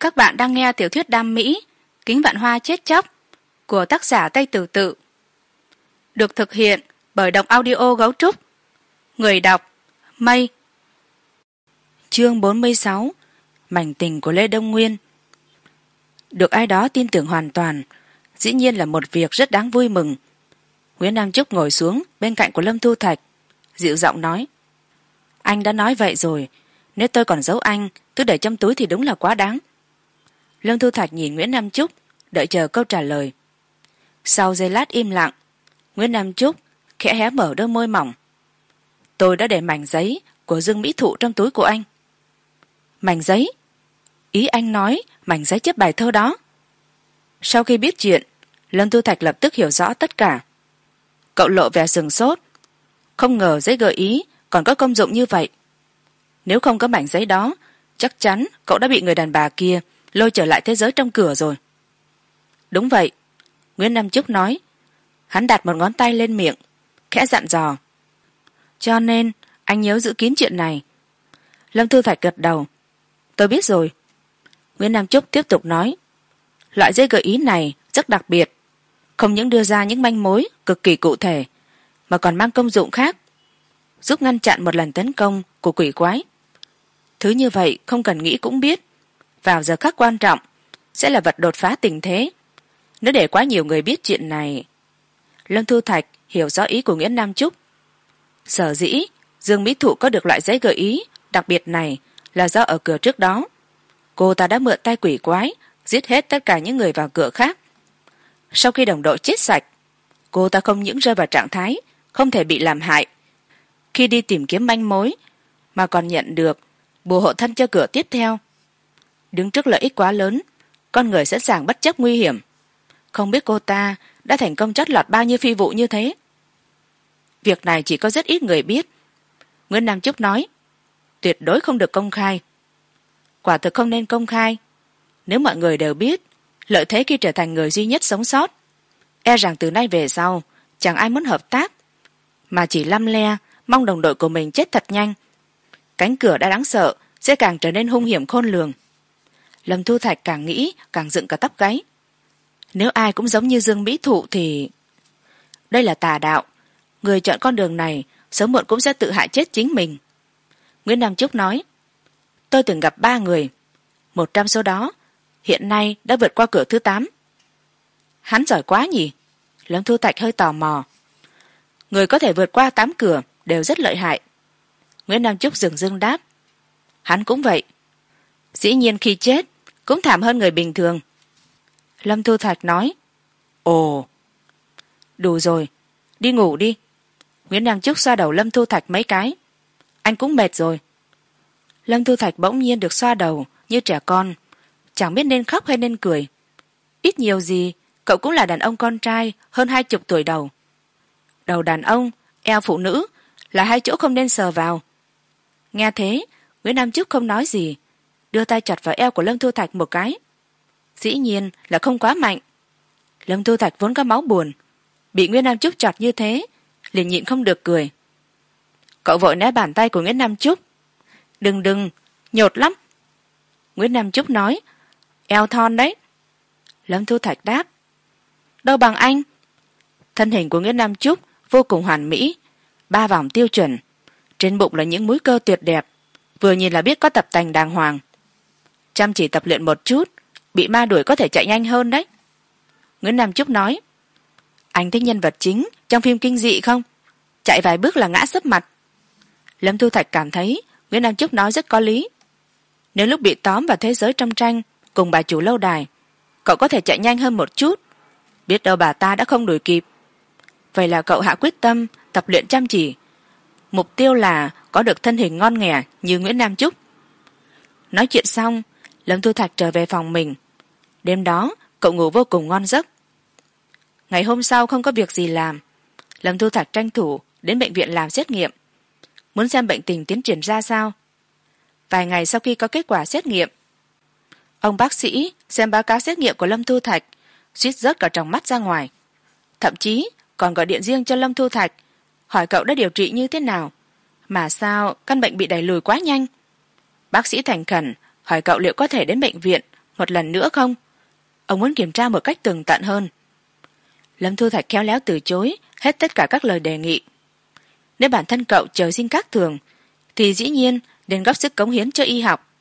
các bạn đang nghe tiểu thuyết đam mỹ, kính vạn hoa chết chóc, của tác giả tây tử tự. Được thực hiện bởi đọc audio gấu trúc. Người đọc, mây. Chương bốn mươi sáu, mảnh tình của lê đông nguyên. Được ai đó tin tưởng hoàn toàn, dĩ nhiên là một việc rất đáng vui mừng. Nguyễn nam trúc ngồi xuống bên cạnh của lâm thu thạch, dịu giọng nói, anh đã nói vậy rồi, nếu tôi còn giấu anh, cứ để trong túi thì đúng là quá đáng lâm thu thạch nhìn nguyễn nam trúc, đợi chờ câu trả lời. Sau giây lát im lặng, nguyễn nam trúc khẽ hé mở đôi môi mỏng. Tôi đã để mảnh giấy của dương mỹ thụ trong túi của anh. Mảnh giấy? Ý anh nói mảnh giấy chép bài thơ đó. Sau khi biết chuyện lâm thu thạch lập tức hiểu rõ tất cả. Cậu lộ vẻ sừng sốt. Không ngờ giấy gợi ý còn có công dụng như vậy. Nếu không có mảnh giấy đó, chắc chắn cậu đã bị người đàn bà kia lôi trở lại thế giới trong cửa rồi. Đúng vậy, nguyễn nam trúc nói, hắn đặt một ngón tay lên miệng, khẽ dặn dò. Cho nên, anh nhớ giữ kín chuyện này. Lâm thư thạch gật đầu. Tôi biết rồi. Nguyễn nam trúc tiếp tục nói, loại dây gợi ý này rất đặc biệt, không những đưa ra những manh mối cực kỳ cụ thể, mà còn mang công dụng khác, giúp ngăn chặn một lần tấn công của quỷ quái. Thứ như vậy không cần nghĩ cũng biết vào giờ khắc quan trọng, sẽ là vật đột phá tình thế. Nếu để quá nhiều người biết chuyện này, lâm thu thạch hiểu rõ ý của nguyễn nam trúc. Sở dĩ dương mỹ thụ có được loại giấy gợi ý, đặc biệt này, là do ở cửa trước đó. Cô ta đã mượn tay quỷ quái, giết hết tất cả những người vào cửa khác. Sau khi đồng đội chết sạch, cô ta không những rơi vào trạng thái không thể bị làm hại khi đi tìm kiếm manh mối, mà còn nhận được bùa hộ thân cho cửa tiếp theo đứng trước lợi ích quá lớn, con người sẵn sàng bất chấp nguy hiểm. Không biết cô ta đã thành công chót lọt bao nhiêu phi vụ như thế. Việc này chỉ có rất ít người biết. Nguyễn nam trúc nói, tuyệt đối không được công khai. Quả thực không nên công khai. Nếu mọi người đều biết, lợi thế khi trở thành người duy nhất sống sót e rằng từ nay về sau, chẳng ai muốn hợp tác, mà chỉ lăm le mong đồng đội của mình chết thật nhanh. Cánh cửa đã đáng sợ, sẽ càng trở nên hung hiểm khôn lường lâm thu thạch càng nghĩ, càng dựng cả tóc gáy. Nếu ai cũng giống như dương mỹ thụ thì đây là tà đạo. Người chọn con đường này, sớm muộn cũng sẽ tự hại chết chính mình. Nguyễn nam trúc nói, tôi từng gặp ba người. Một trăm số đó, hiện nay đã vượt qua cửa thứ tám. Hắn giỏi quá nhỉ? Lâm thu thạch hơi tò mò. Người có thể vượt qua tám cửa đều rất lợi hại. Nguyễn nam trúc dừng dưng đáp, hắn cũng vậy. Dĩ nhiên khi chết cũng thảm hơn người bình thường. Lâm thu thạch nói, ồ, đủ rồi, đi ngủ đi. Nguyễn nam trúc xoa đầu lâm thu thạch mấy cái. Anh cũng mệt rồi. Lâm thu thạch bỗng nhiên được xoa đầu như trẻ con, chẳng biết nên khóc hay nên cười. Ít nhiều gì, cậu cũng là đàn ông con trai hơn hai chục tuổi đầu. Đầu đàn ông, eo phụ nữ là hai chỗ không nên sờ vào. Nghe thế, nguyễn nam trúc không nói gì đưa tay chặt vào eo của lâm thu thạch một cái. Dĩ nhiên là không quá mạnh. Lâm thu thạch vốn có máu buồn, bị nguyễn nam trúc chặt như thế, liền nhịn không được cười. Cậu vội né bàn tay của nguyễn nam trúc. Đừng đừng, nhột lắm. Nguyễn nam trúc nói, eo thon đấy. Lâm thu thạch đáp, đâu bằng anh. Thân hình của nguyễn nam trúc vô cùng hoàn mỹ, ba vòng tiêu chuẩn. Trên bụng là những múi cơ tuyệt đẹp, vừa nhìn là biết có tập tành đàng hoàng chăm chỉ tập luyện một chút, bị ma đuổi có thể chạy nhanh hơn đấy. Nguyễn nam trúc nói, anh thích nhân vật chính trong phim kinh dị không? Chạy vài bước là ngã sấp mặt. Lâm thu thạch cảm thấy nguyễn nam trúc nói rất có lý. Nếu lúc bị tóm vào thế giới trong tranh cùng bà chủ lâu đài, cậu có thể chạy nhanh hơn một chút. Biết đâu bà ta đã không đuổi kịp. Vậy là cậu hạ quyết tâm tập luyện chăm chỉ. Mục tiêu là có được thân hình ngon nghẻ như nguyễn nam trúc. Nói chuyện xong lâm thu thạch trở về phòng mình. Đêm đó, cậu ngủ vô cùng ngon giấc. Ngày hôm sau không có việc gì làm, lâm thu thạch tranh thủ đến bệnh viện làm xét nghiệm. Muốn xem bệnh tình tiến triển ra sao? Vài ngày sau khi có kết quả xét nghiệm, ông bác sĩ xem báo cáo xét nghiệm của lâm thu thạch, suýt rớt cả tròng mắt ra ngoài. Thậm chí còn gọi điện riêng cho lâm thu thạch, hỏi cậu đã điều trị như thế nào, mà sao căn bệnh bị đẩy lùi quá nhanh? Bác sĩ thành khẩn hỏi cậu liệu có thể đến bệnh viện một lần nữa không? Ông muốn kiểm tra một cách tường tận hơn. Lâm thu thạch khéo léo từ chối hết tất cả các lời đề nghị. Nếu bản thân cậu trời sinh các thường, thì dĩ nhiên nên góp sức cống hiến cho y học.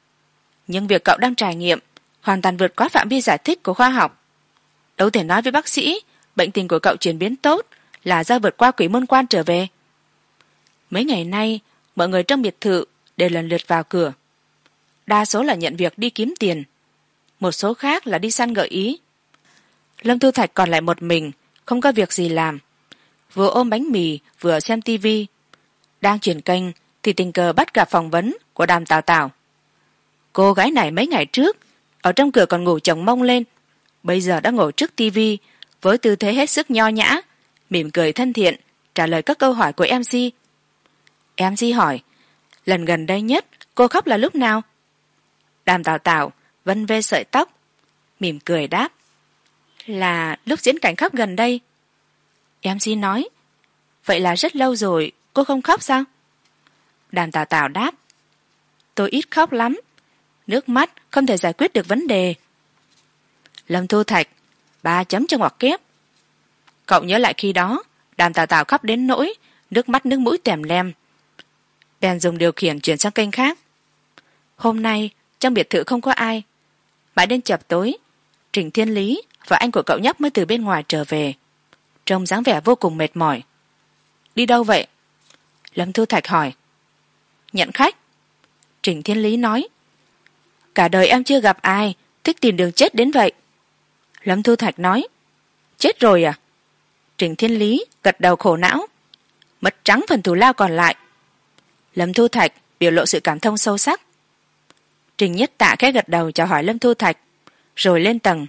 Nhưng việc cậu đang trải nghiệm hoàn toàn vượt quá phạm vi giải thích của khoa học. Đâu thể nói với bác sĩ, bệnh tình của cậu chuyển biến tốt là do vượt qua quỷ môn quan trở về. Mấy ngày nay, mọi người trong biệt thự đều lần lượt vào cửa đa số là nhận việc đi kiếm tiền. Một số khác là đi săn gợi ý. Lâm thu thạch còn lại một mình, không có việc gì làm. Vừa ôm bánh mì, vừa xem tv đang chuyển kênh, thì tình cờ bắt gặp phỏng vấn của đàm tào tào. Cô gái này mấy ngày trước, ở trong cửa còn ngủ chồng mông lên. Bây giờ đã ngồi trước tv với tư thế hết sức nho nhã, mỉm cười thân thiện, trả lời các câu hỏi của mc mc hỏi, lần gần đây nhất, cô khóc là lúc nào? Đàm tào tào vân vê sợi tóc, mỉm cười đáp, là lúc diễn cảnh khóc gần đây. Mc nói, vậy là rất lâu rồi, cô không khóc sao? Đàm tào tào đáp, tôi ít khóc lắm, nước mắt không thể giải quyết được vấn đề. Lâm thu thạch, ba chấm cho ngoặc kép. Cậu nhớ lại khi đó, đàm tào tào khóc đến nỗi nước mắt nước mũi tèm lem, bèn dùng điều khiển chuyển sang kênh khác. Hôm nay trong biệt thự không có ai. Mãi đến chập tối, trình thiên lý và anh của cậu nhóc mới từ bên ngoài trở về. Trông dáng vẻ vô cùng mệt mỏi. Đi đâu vậy? Lâm thu thạch hỏi. Nhận khách. Trình thiên lý nói. Cả đời em chưa gặp ai thích tìm đường chết đến vậy. Lâm thu thạch nói. Chết rồi à? Trình thiên lý gật đầu khổ não. Mất trắng phần thù lao còn lại. Lâm thu thạch biểu lộ sự cảm thông sâu sắc trình nhất tạ khẽ gật đầu chào hỏi lâm thu thạch, rồi lên tầng.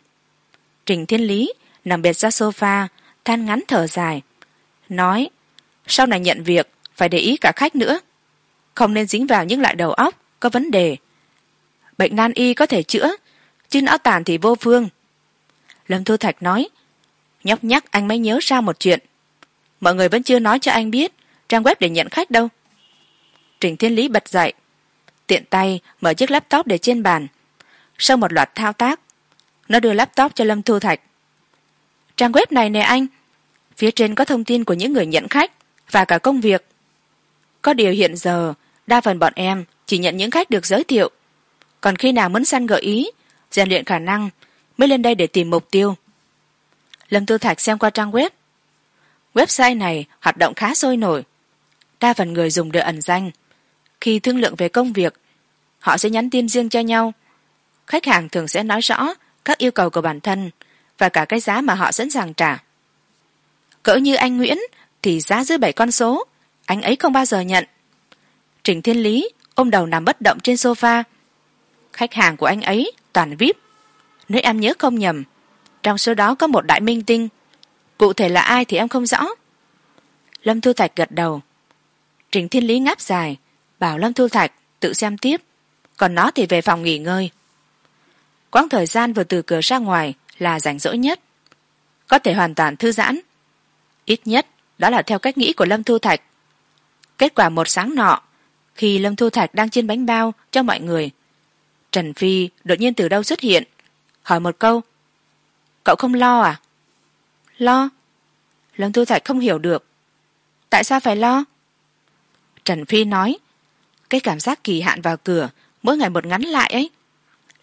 Trình thiên lý nằm biệt ra sofa, than ngắn thở dài, nói, sau này nhận việc, phải để ý cả khách nữa. Không nên dính vào những loại đầu óc có vấn đề. Bệnh nan y có thể chữa, chứ não tàn thì vô phương. Lâm thu thạch nói, nhóc nhắc anh mới nhớ ra một chuyện. Mọi người vẫn chưa nói cho anh biết, trang web để nhận khách đâu. Trình thiên lý bật dậy tiện tay mở chiếc laptop để trên bàn. Sau một loạt thao tác, nó đưa laptop cho lâm thu thạch. Trang web này nè anh, phía trên có thông tin của những người nhận khách và cả công việc. Có điều hiện giờ, đa phần bọn em chỉ nhận những khách được giới thiệu. Còn khi nào muốn săn gợi ý, rèn luyện khả năng mới lên đây để tìm mục tiêu. Lâm tư thạch xem qua trang web. Website này hoạt động khá sôi nổi. Đa phần người dùng đều ẩn danh. Khi thương lượng về công việc họ sẽ nhắn tin riêng cho nhau. Khách hàng thường sẽ nói rõ các yêu cầu của bản thân và cả cái giá mà họ sẵn sàng trả. Cỡ như anh nguyễn thì giá dưới bảy con số, anh ấy không bao giờ nhận. Trình thiên lý ôm đầu nằm bất động trên sofa. Khách hàng của anh ấy toàn vip. Nếu em nhớ không nhầm, trong số đó có một đại minh tinh. Cụ thể là ai thì em không rõ. Lâm thu thạch gật đầu. Trình thiên lý ngáp dài, bảo lâm thu thạch tự xem tiếp còn nó thì về phòng nghỉ ngơi. Quãng thời gian vừa từ cửa ra ngoài là rảnh rỗi nhất. Có thể hoàn toàn thư giãn. Ít nhất, đó là theo cách nghĩ của lâm thu thạch. Kết quả một sáng nọ, khi lâm thu thạch đang chiên bánh bao cho mọi người, trần phi đột nhiên từ đâu xuất hiện, hỏi một câu, cậu không lo à? Lo. Lâm thu thạch không hiểu được, tại sao phải lo? Trần phi nói, cái cảm giác kỳ hạn vào cửa mỗi ngày một ngắn lại ấy.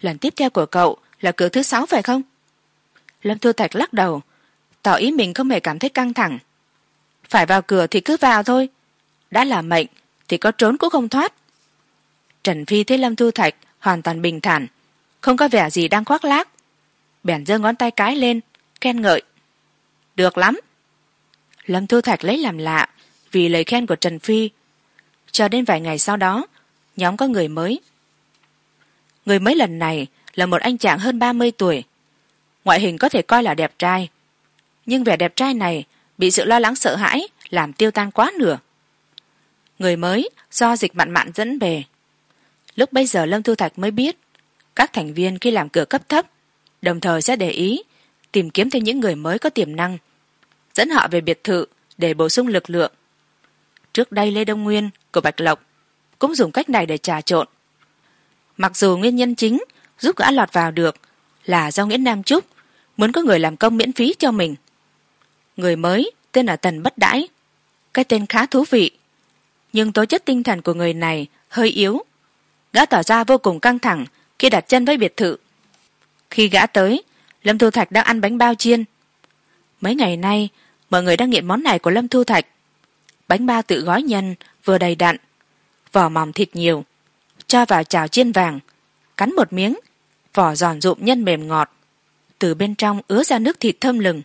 Lần tiếp theo của cậu là cửa thứ sáu phải không? Lâm thu thạch lắc đầu. Tỏ ý mình không hề cảm thấy căng thẳng. Phải vào cửa thì cứ vào thôi. Đã là mệnh thì có trốn cũng không thoát. Trần phi thấy lâm thu thạch hoàn toàn bình thản, không có vẻ gì đang khoác lác. Bèn giơ ngón tay cái lên, khen ngợi. Được lắm. Lâm thu thạch lấy làm lạ vì lời khen của trần phi. Cho đến vài ngày sau đó, nhóm có người mới người mới lần này là một anh chàng hơn ba mươi tuổi, ngoại hình có thể coi là đẹp trai. Nhưng vẻ đẹp trai này bị sự lo lắng sợ hãi làm tiêu tan quá nửa. Người mới do dịch mặn mặn dẫn về lúc bây giờ lâm thu thạch mới biết các thành viên khi làm cửa cấp thấp, đồng thời sẽ để ý tìm kiếm thêm những người mới có tiềm năng, dẫn họ về biệt thự để bổ sung lực lượng. Trước đây lê đông nguyên của bạch lộc cũng dùng cách này để trà trộn mặc dù nguyên nhân chính giúp gã lọt vào được là do nguyễn nam trúc muốn có người làm công miễn phí cho mình. Người mới tên là tần bất đãi, cái tên khá thú vị, nhưng tố chất tinh thần của người này hơi yếu. Gã tỏ ra vô cùng căng thẳng khi đặt chân với biệt thự. Khi gã tới, lâm thu thạch đang ăn bánh bao chiên. Mấy ngày nay, mọi người đang nghiện món này của lâm thu thạch. Bánh bao tự gói nhân, vừa đầy đặn vỏ mỏng thịt nhiều cho vào chảo chiên vàng, cắn một miếng, vỏ giòn rụm nhân mềm ngọt, từ bên trong ứa ra nước thịt thơm lừng.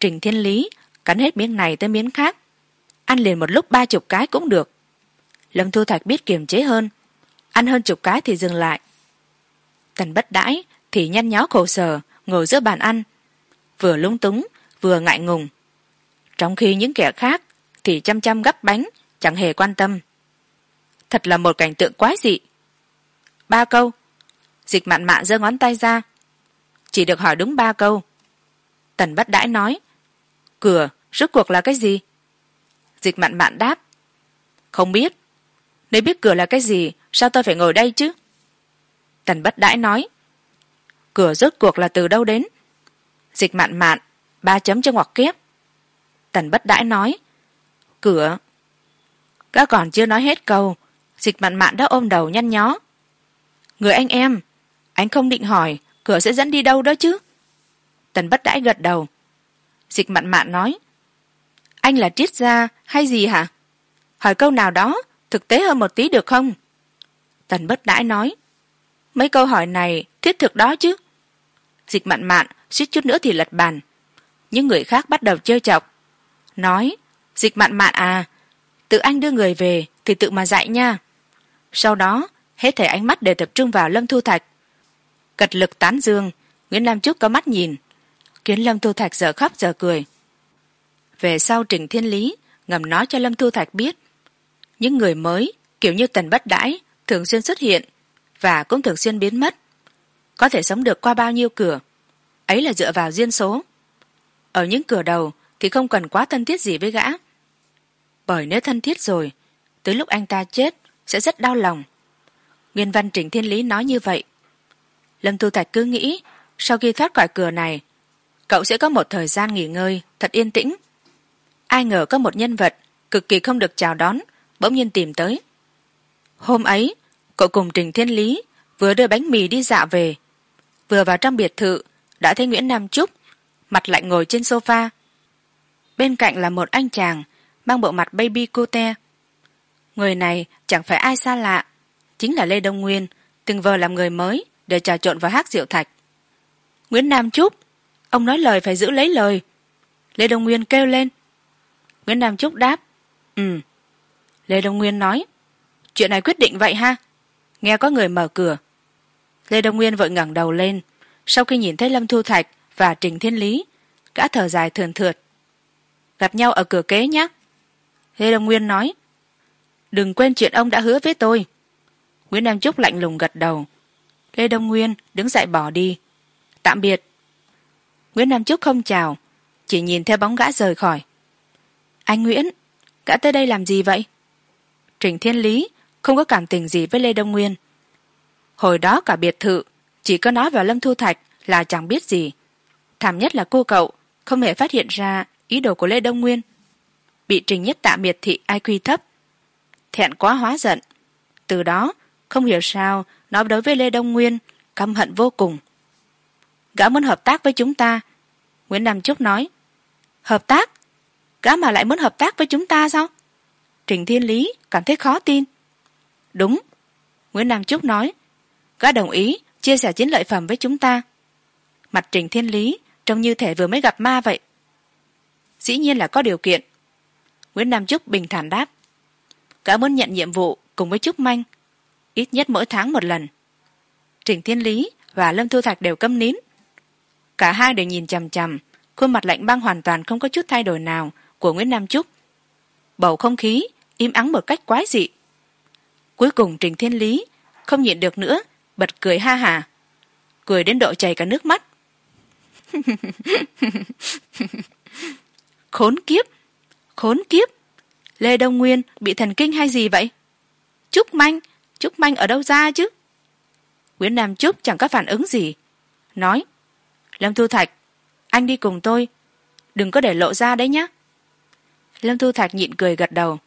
Trình thiên lý cắn hết miếng này tới miếng khác, ăn liền một lúc ba chục cái cũng được. Lâm thu thạch biết kiềm chế hơn, ăn hơn chục cái thì dừng lại. Tần bất đãi thì nhăn nhó khổ sở, ngồi giữa bàn ăn, vừa lúng túng, vừa ngại ngùng. Trong khi những kẻ khác thì chăm chăm gắp bánh, chẳng hề quan tâm thật là một cảnh tượng quái dị. Ba câu. Dịch mạn mạn giơ ngón tay ra. Chỉ được hỏi đúng ba câu. Tần bất đãi nói, cửa, rốt cuộc là cái gì? Dịch mạn mạn đáp, không biết. Nếu biết cửa là cái gì, sao tôi phải ngồi đây chứ? Tần bất đãi nói, cửa rốt cuộc là từ đâu đến? Dịch mạn mạn, ba chấm cho ngoặc kép tần bất đãi nói, cửa. Các còn chưa nói hết câu dịch mạn mạn đã ôm đầu nhăn nhó. Người anh em, anh không định hỏi, cửa sẽ dẫn đi đâu đó chứ? Tần bất đãi gật đầu. Dịch mạn mạn nói, anh là triết gia hay gì hả? Hỏi câu nào đó, thực tế hơn một tí được không? Tần bất đãi nói, mấy câu hỏi này thiết thực đó chứ? Dịch mạn mạn suýt chút nữa thì lật bàn. Những người khác bắt đầu chơi chọc. Nói, dịch mạn mạn à tự anh đưa người về thì tự mà dạy nha sau đó, hết thể ánh mắt đều tập trung vào lâm thu thạch. Cật lực tán dương, nguyễn nam trúc có mắt nhìn, khiến lâm thu thạch giờ khóc giờ cười. Về sau trình thiên lý ngầm nói cho lâm thu thạch biết, những người mới, kiểu như tần bất đãi, thường xuyên xuất hiện và cũng thường xuyên biến mất. Có thể sống được qua bao nhiêu cửa? Ấy là dựa vào duyên số. Ở những cửa đầu thì không cần quá thân thiết gì với gã. Bởi nếu thân thiết rồi, tới lúc anh ta chết sẽ rất đau lòng. Nguyên văn trình thiên lý nói như vậy. Lâm tu thạch cứ nghĩ, sau khi thoát khỏi cửa này, cậu sẽ có một thời gian nghỉ ngơi thật yên tĩnh. Ai ngờ có một nhân vật cực kỳ không được chào đón, bỗng nhiên tìm tới. Hôm ấy, cậu cùng trình thiên lý vừa đưa bánh mì đi dạo về. Vừa vào trong biệt thự, đã thấy nguyễn nam trúc mặt lạnh ngồi trên sofa. Bên cạnh là một anh chàng mang bộ mặt baby cute người này chẳng phải ai xa lạ, chính là lê đông nguyên, từng vờ làm người mới để trà trộn vào hát rượu thạch. Nguyễn nam trúc, ông nói lời phải giữ lấy lời. Lê đông nguyên kêu lên. Nguyễn nam trúc đáp. Ừ. Lê đông nguyên nói. Chuyện này quyết định vậy ha? Nghe có người mở cửa. Lê đông nguyên vội ngẩng đầu lên. Sau khi nhìn thấy lâm thu thạch và trình thiên lý, gã thở dài thườn thượt. Gặp nhau ở cửa kế nhé lê đông nguyên nói đừng quên chuyện ông đã hứa với tôi. Nguyễn nam trúc lạnh lùng gật đầu. Lê đông nguyên, đứng dậy bỏ đi. Tạm biệt. Nguyễn nam trúc không chào, chỉ nhìn theo bóng gã rời khỏi. Anh nguyễn, gã tới đây làm gì vậy? Trình thiên lý, không có cảm tình gì với lê đông nguyên. Hồi đó cả biệt thự, chỉ có nói vào lâm thu thạch là chẳng biết gì. Thảm nhất là cô cậu, không hề phát hiện ra ý đồ của lê đông nguyên. Bị trình nhất tạ miệt thị ai thấp thẹn quá hóa giận. Từ đó, không hiểu sao, nó đối với lê đông nguyên căm hận vô cùng. Gã muốn hợp tác với chúng ta, nguyễn nam trúc nói. Hợp tác? Gã mà lại muốn hợp tác với chúng ta sao? Trình thiên lý cảm thấy khó tin. Đúng, nguyễn nam trúc nói. Gã đồng ý chia sẻ chiến lợi phẩm với chúng ta. Mặt trình thiên lý trông như thể vừa mới gặp ma vậy. Dĩ nhiên là có điều kiện. Nguyễn nam trúc bình thản đáp cảm muốn nhận nhiệm vụ cùng với trúc manh. Ít nhất mỗi tháng một lần. Trình thiên lý và lâm thu thạch đều câm nín. Cả hai đều nhìn chằm chằm, khuôn mặt lạnh băng hoàn toàn không có chút thay đổi nào của nguyễn nam trúc. Bầu không khí im ắng một cách quái dị. Cuối cùng trình thiên lý không nhịn được nữa, bật cười ha hả cười đến độ chảy cả nước mắt. Khốn kiếp! Khốn kiếp! Lê đông nguyên bị thần kinh hay gì vậy? Trúc manh trúc manh ở đâu ra chứ? Nguyễn nam trúc chẳng có phản ứng gì. Nói, lâm thu thạch, anh đi cùng tôi. Đừng có để lộ ra đấy nhé. Lâm thu thạch nhịn cười gật đầu.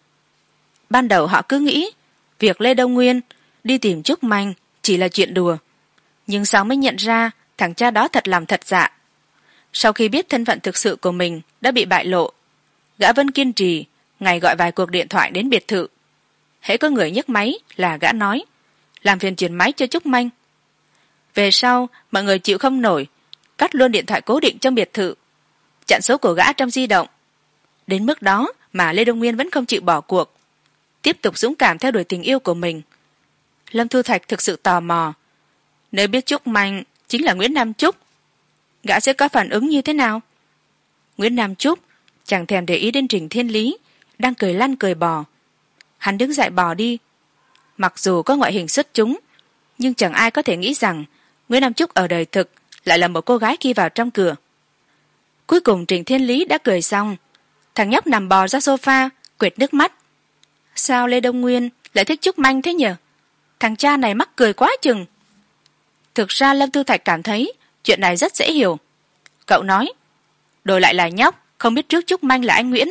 Ban đầu họ cứ nghĩ, việc lê đông nguyên đi tìm trúc manh chỉ là chuyện đùa. Nhưng sau mới nhận ra thằng cha đó thật làm thật dạ. Sau khi biết thân phận thực sự của mình đã bị bại lộ, gã vẫn kiên trì ngày gọi vài cuộc điện thoại đến biệt thự. Hễ có người nhấc máy là gã nói, làm phiền chuyển máy cho trúc manh. Về sau, mọi người chịu không nổi, cắt luôn điện thoại cố định trong biệt thự. Chặn số của gã trong di động. Đến mức đó mà lê đông nguyên vẫn không chịu bỏ cuộc, tiếp tục dũng cảm theo đuổi tình yêu của mình. Lâm thu thạch thực sự tò mò, nếu biết trúc manh chính là nguyễn nam trúc, gã sẽ có phản ứng như thế nào? Nguyễn nam trúc chẳng thèm để ý đến trình thiên lý đang cười lăn cười bò. Hắn đứng dậy bò đi. Mặc dù có ngoại hình xuất chúng, nhưng chẳng ai có thể nghĩ rằng nguyễn nam trúc ở đời thực lại là một cô gái khi vào trong cửa. Cuối cùng trình thiên lý đã cười xong. Thằng nhóc nằm bò ra sofa, quệt nước mắt. Sao lê đông nguyên lại thích trúc manh thế nhở thằng cha này mắc cười quá chừng. Thực ra lâm tư thạch cảm thấy chuyện này rất dễ hiểu. Cậu nói, đổi lại là nhóc, không biết trước trúc manh là anh nguyễn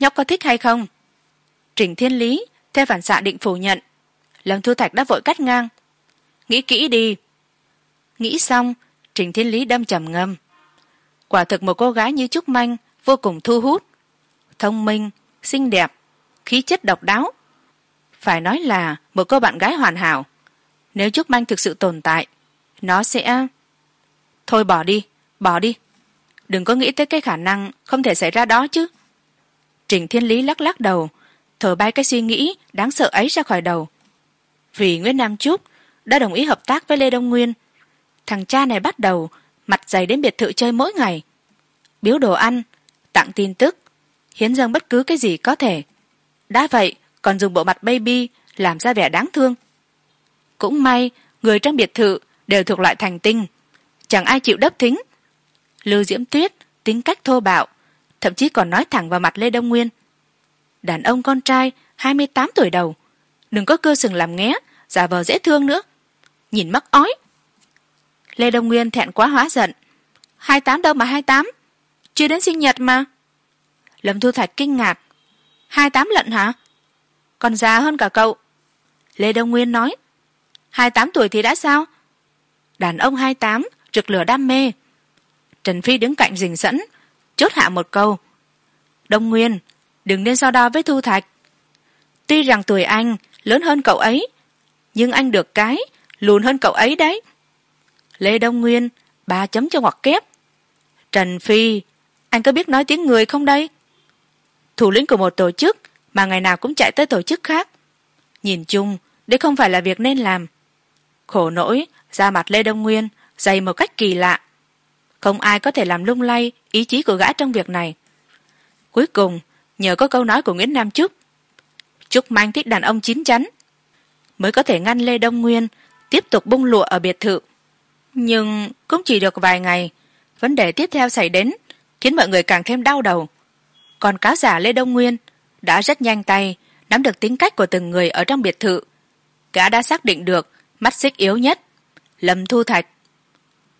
nhóc có thích hay không? Trình thiên lý, theo phản xạ định phủ nhận. Lâm thu thạch đã vội cắt ngang. Nghĩ kỹ đi. Nghĩ xong, trình thiên lý đâm trầm ngâm. Quả thực một cô gái như trúc manh vô cùng thu hút, thông minh, xinh đẹp, khí chất độc đáo. Phải nói là một cô bạn gái hoàn hảo. Nếu trúc manh thực sự tồn tại, nó sẽ thôi bỏ đi bỏ đi. Đừng có nghĩ tới cái khả năng không thể xảy ra đó chứ trình thiên lý lắc lắc đầu, thở bay cái suy nghĩ đáng sợ ấy ra khỏi đầu. Vì nguyễn nam trúc đã đồng ý hợp tác với lê đông nguyên. Thằng cha này bắt đầu mặt dày đến biệt thự chơi mỗi ngày. Biếu đồ ăn, tặng tin tức, hiến dâng bất cứ cái gì có thể. Đã vậy, còn dùng bộ mặt baby làm ra vẻ đáng thương. Cũng may, người trong biệt thự đều thuộc loại thành tinh, chẳng ai chịu đấp thính. Lưu diễm tuyết tính cách thô bạo thậm chí còn nói thẳng vào mặt lê đông nguyên. Đàn ông con trai, hai mươi tám tuổi đầu. Đừng có cơ sừng làm nghé, giả vờ dễ thương nữa. Nhìn mắc ói. Lê đông nguyên thẹn quá hóa giận. hai tám đâu mà hai tám? Chưa đến sinh nhật mà. Lâm thu thạch kinh ngạc. hai tám lận hả? Còn già hơn cả cậu. Lê đông nguyên nói. hai tám tuổi thì đã sao? Đàn ông hai tám, rực lửa đam mê. Trần phi đứng cạnh rình sẵn chốt hạ một câu. Đông nguyên, đừng nên so đo với thu thạch. Tuy rằng tuổi anh lớn hơn cậu ấy, nhưng anh được cái lùn hơn cậu ấy đấy. Lê đông nguyên, ba chấm cho ngoặc kép. Trần phi, anh có biết nói tiếng người không đây? Thủ lĩnh của một tổ chức mà ngày nào cũng chạy tới tổ chức khác. Nhìn chung, đây không phải là việc nên làm. Khổ nỗi da mặt lê đông nguyên, dày một cách kỳ lạ không ai có thể làm lung lay ý chí của gã trong việc này. Cuối cùng, nhờ có câu nói của nguyễn nam trúc trúc mang thích đàn ông chín chắn, mới có thể ngăn lê đông nguyên tiếp tục bung lụa ở biệt thự. Nhưng cũng chỉ được vài ngày, vấn đề tiếp theo xảy đến khiến mọi người càng thêm đau đầu. Còn cáo giả lê đông nguyên đã rất nhanh tay nắm được tính cách của từng người ở trong biệt thự. Gã đã xác định được mắt xích yếu nhất, lâm thu thạch.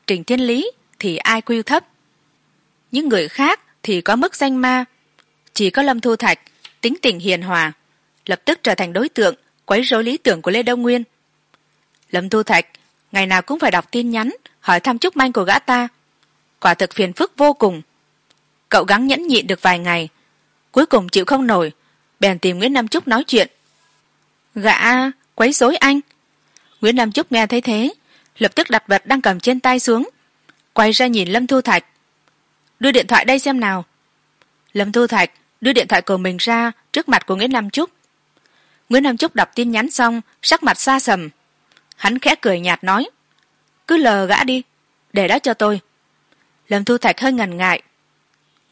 Trình thiên lý thì ai quy thấp. Những người khác thì có mức danh ma. Chỉ có lâm thu thạch tính tình hiền hòa, lập tức trở thành đối tượng, quấy rối lý tưởng của lê đông nguyên. Lâm thu thạch ngày nào cũng phải đọc tin nhắn, hỏi thăm chúc manh của gã ta. Quả thực phiền phức vô cùng. Cậu gắng nhẫn nhịn được vài ngày, cuối cùng chịu không nổi, bèn tìm nguyễn nam trúc nói chuyện. Gã, quấy rối anh. Nguyễn nam trúc nghe thấy thế, lập tức đặt vật đang cầm trên tay xuống quay ra nhìn lâm thu thạch. Đưa điện thoại đây xem nào. Lâm thu thạch đưa điện thoại của mình ra trước mặt của nguyễn nam trúc nguyễn nam trúc đọc tin nhắn xong, sắc mặt xa sầm. Hắn khẽ cười nhạt nói, cứ lờ gã đi, để đó cho tôi. Lâm thu thạch hơi ngần ngại.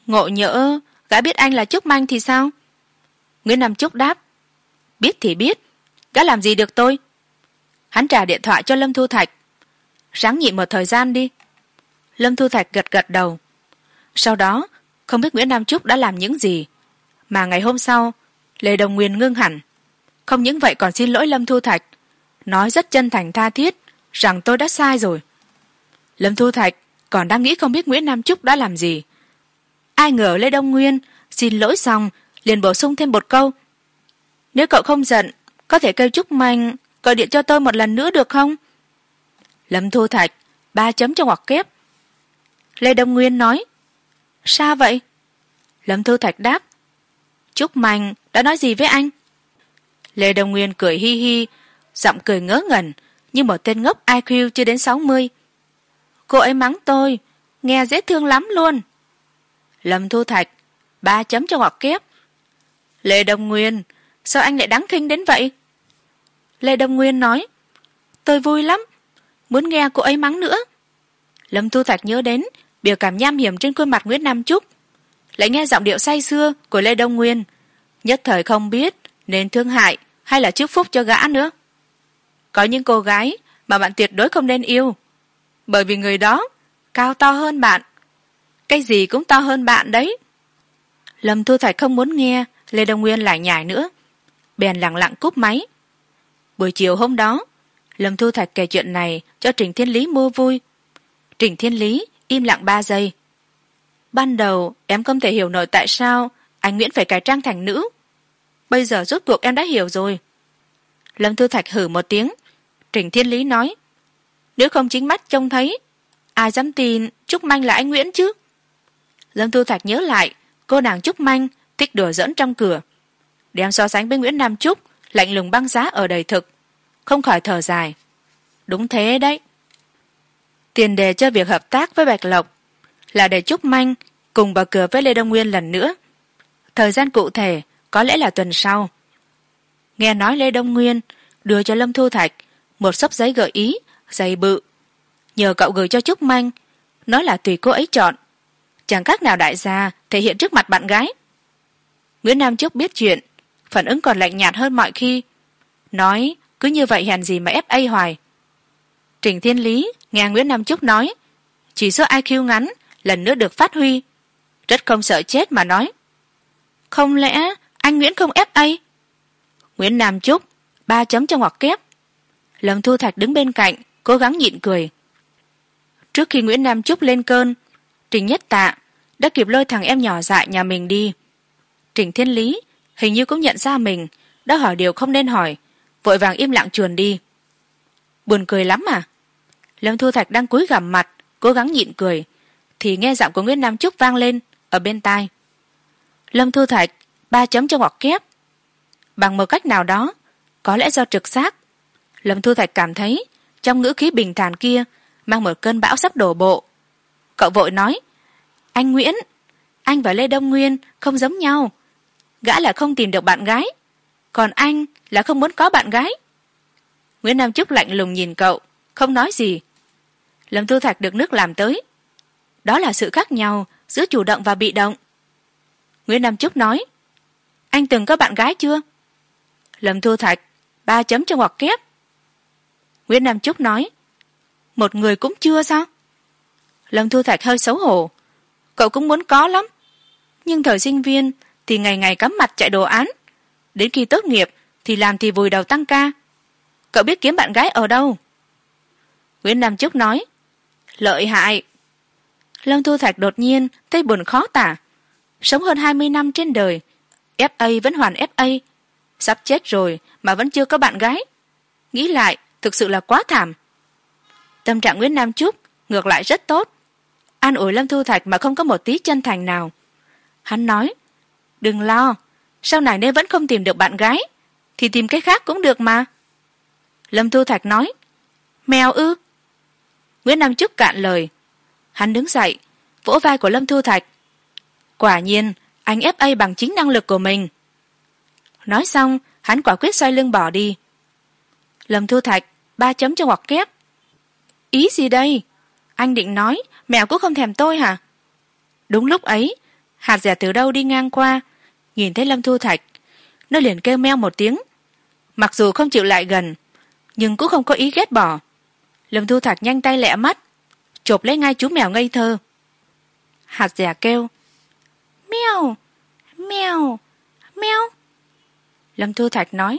Ngộ nhỡ, gã biết anh là trúc manh thì sao? Nguyễn nam trúc đáp, biết thì biết, gã làm gì được tôi? Hắn trả điện thoại cho lâm thu thạch. Ráng nhịn một thời gian đi lâm thu thạch gật gật đầu. Sau đó, không biết nguyễn nam trúc đã làm những gì, mà ngày hôm sau, lê đồng nguyên ngưng hẳn. Không những vậy còn xin lỗi lâm thu thạch, nói rất chân thành tha thiết rằng tôi đã sai rồi. Lâm thu thạch còn đang nghĩ không biết nguyễn nam trúc đã làm gì. Ai ngờ lê đông nguyên xin lỗi xong, liền bổ sung thêm một câu. Nếu cậu không giận, có thể kêu trúc manh gọi điện cho tôi một lần nữa được không? Lâm thu thạch ba chấm cho ngoặc kép lê đông nguyên nói, sao vậy? Lâm Thư thạch đáp, trúc mạnh đã nói gì với anh? Lê đông nguyên cười hi hi, giọng cười ngớ ngẩn như một tên ngốc iq chưa đến sáu mươi. Cô ấy mắng tôi, nghe dễ thương lắm luôn. Lâm thu thạch, ba chấm cho ngoặc kép lê đông nguyên, sao anh lại đáng khinh đến vậy? Lê đông nguyên nói, tôi vui lắm, muốn nghe cô ấy mắng nữa. Lâm thu thạch nhớ đến biểu cảm nham hiểm trên khuôn mặt nguyễn nam trúc. Lại nghe giọng điệu say sưa của lê đông nguyên. Nhất thời không biết nên thương hại hay là chúc phúc cho gã nữa. Có những cô gái mà bạn tuyệt đối không nên yêu. Bởi vì người đó cao to hơn bạn. Cái gì cũng to hơn bạn đấy. Lâm thu thạch không muốn nghe lê đông nguyên lại nhải nữa. Bèn lẳng lặng cúp máy. Buổi chiều hôm đó, lâm thu thạch kể chuyện này cho trình thiên lý mua vui. Trình thiên lý im lặng ba giây. Ban đầu, em không thể hiểu nổi tại sao anh nguyễn phải cải trang thành nữ. Bây giờ rốt cuộc em đã hiểu rồi. Lâm Thư thạch hử một tiếng. Trình thiên lý nói, nếu không chính mắt trông thấy, ai dám tin trúc manh là anh nguyễn chứ? Lâm Thư thạch nhớ lại, cô nàng trúc manh thích đùa dẫn trong cửa. Đem so sánh với nguyễn nam trúc, lạnh lùng băng giá ở đầy thực, không khỏi thở dài. Đúng thế đấy tiền đề cho việc hợp tác với bạch lộc là để trúc manh cùng vào cửa với lê đông nguyên lần nữa. Thời gian cụ thể có lẽ là tuần sau. Nghe nói lê đông nguyên đưa cho lâm thu thạch một xấp giấy gợi ý dày bự, nhờ cậu gửi cho trúc manh. Nói là tùy cô ấy chọn. Chẳng khác nào đại gia thể hiện trước mặt bạn gái. Nguyễn nam trúc biết chuyện, phản ứng còn lạnh nhạt hơn mọi khi. Nói, cứ như vậy hèn gì mà ép a hoài trình thiên lý nghe nguyễn nam trúc nói, chỉ số iq ngắn, lần nữa được phát huy. Rất không sợ chết mà nói, không lẽ anh nguyễn không ép a? Nguyễn nam trúc ba chấm cho ngoặc kép. Lâm thu thạch đứng bên cạnh, cố gắng nhịn cười. Trước khi nguyễn nam trúc lên cơn, trình nhất tạ đã kịp lôi thằng em nhỏ dại nhà mình đi. Trình thiên lý hình như cũng nhận ra mình, đã hỏi điều không nên hỏi, vội vàng im lặng chuồn đi. Buồn cười lắm à lâm thu thạch đang cúi gằm mặt, cố gắng nhịn cười. Thì nghe giọng của nguyễn nam trúc vang lên, ở bên tai. Lâm thu thạch, ba chấm cho ngoặc kép. Bằng một cách nào đó, có lẽ do trực giác. Lâm thu thạch cảm thấy, trong ngữ khí bình thản kia, mang một cơn bão sắp đổ bộ. Cậu vội nói, anh nguyễn, anh và lê đông nguyên không giống nhau. Gã là không tìm được bạn gái, còn anh là không muốn có bạn gái. Nguyễn nam trúc lạnh lùng nhìn cậu, không nói gì lâm thu thạch được nước làm tới. Đó là sự khác nhau giữa chủ động và bị động. Nguyễn nam trúc nói, anh từng có bạn gái chưa? Lâm thu thạch, ba chấm cho ngoặc kép. Nguyễn nam trúc nói, một người cũng chưa sao? Lâm thu thạch hơi xấu hổ, cậu cũng muốn có lắm, nhưng thời sinh viên thì ngày ngày cắm mặt chạy đồ án. Đến khi tốt nghiệp thì làm thì vùi đầu tăng ca. Cậu biết kiếm bạn gái ở đâu? Nguyễn nam trúc nói lợi hại. Lâm thu thạch đột nhiên thấy buồn khó tả. Sống hơn hai mươi năm trên đời fa vẫn hoàn fa sắp chết rồi mà vẫn chưa có bạn gái. Nghĩ lại, thực sự là quá thảm. Tâm trạng nguyễn nam trúc ngược lại rất tốt. An ủi lâm thu thạch mà không có một tí chân thành nào. Hắn nói, đừng lo, sau này nếu vẫn không tìm được bạn gái, thì tìm cái khác cũng được mà. Lâm thu thạch nói, mèo ư nguyễn nam trúc cạn lời. Hắn đứng dậy, vỗ vai của lâm thu thạch. Quả nhiên, anh ép a bằng chính năng lực của mình. Nói xong, hắn quả quyết xoay lưng bỏ đi. Lâm thu thạch, ba chấm cho ngoặc kép. Ý gì đây? Anh định nói, mèo cũng không thèm tôi hả? Đúng lúc ấy, hạt rẻ từ đâu đi ngang qua, nhìn thấy lâm thu thạch. Nó liền kêu meo một tiếng. Mặc dù không chịu lại gần, nhưng cũng không có ý ghét bỏ lâm thu thạch nhanh tay lẹ mắt, chộp lấy ngay chú mèo ngây thơ. Hạt dẻ kêu meo meo meo lâm thu thạch nói,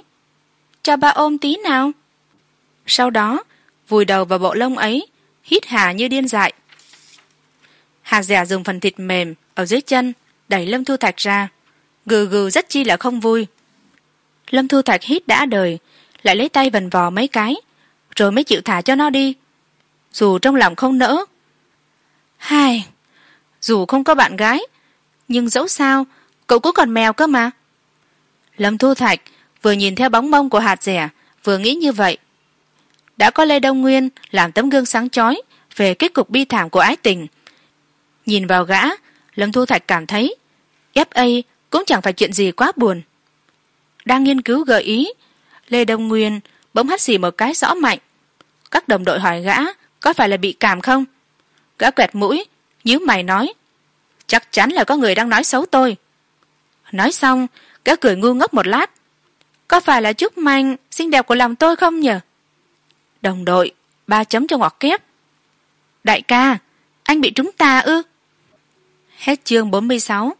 cho ba ôm tí nào. Sau đó, vùi đầu vào bộ lông ấy, hít hà như điên dại. Hạt dẻ dùng phần thịt mềm ở dưới chân, đẩy lâm thu thạch ra. Gừ gừ rất chi là không vui. Lâm thu thạch hít đã đời, lại lấy tay vần vò mấy cái rồi mới chịu thả cho nó đi. Dù trong lòng không nỡ. Hai, dù không có bạn gái, nhưng dẫu sao, cậu cũng còn mèo cơ mà. Lâm thu thạch vừa nhìn theo bóng mông của hạt rẻ, vừa nghĩ như vậy. Đã có lê đông nguyên làm tấm gương sáng chói về kết cục bi thảm của ái tình. Nhìn vào gã, lâm thu thạch cảm thấy fa cũng chẳng phải chuyện gì quá buồn. Đang nghiên cứu gợi ý, lê đông nguyên bỗng hắt xì một cái rõ mạnh các đồng đội hỏi gã, có phải là bị cảm không? Gã quẹt mũi, nhíu mày nói, chắc chắn là có người đang nói xấu tôi. Nói xong, gã cười ngu ngốc một lát, có phải là chúc manh xinh đẹp của lòng tôi không nhở đồng đội, ba chấm cho ngọt kép đại ca, anh bị chúng ta ư? Hết chương bốn mươi sáu.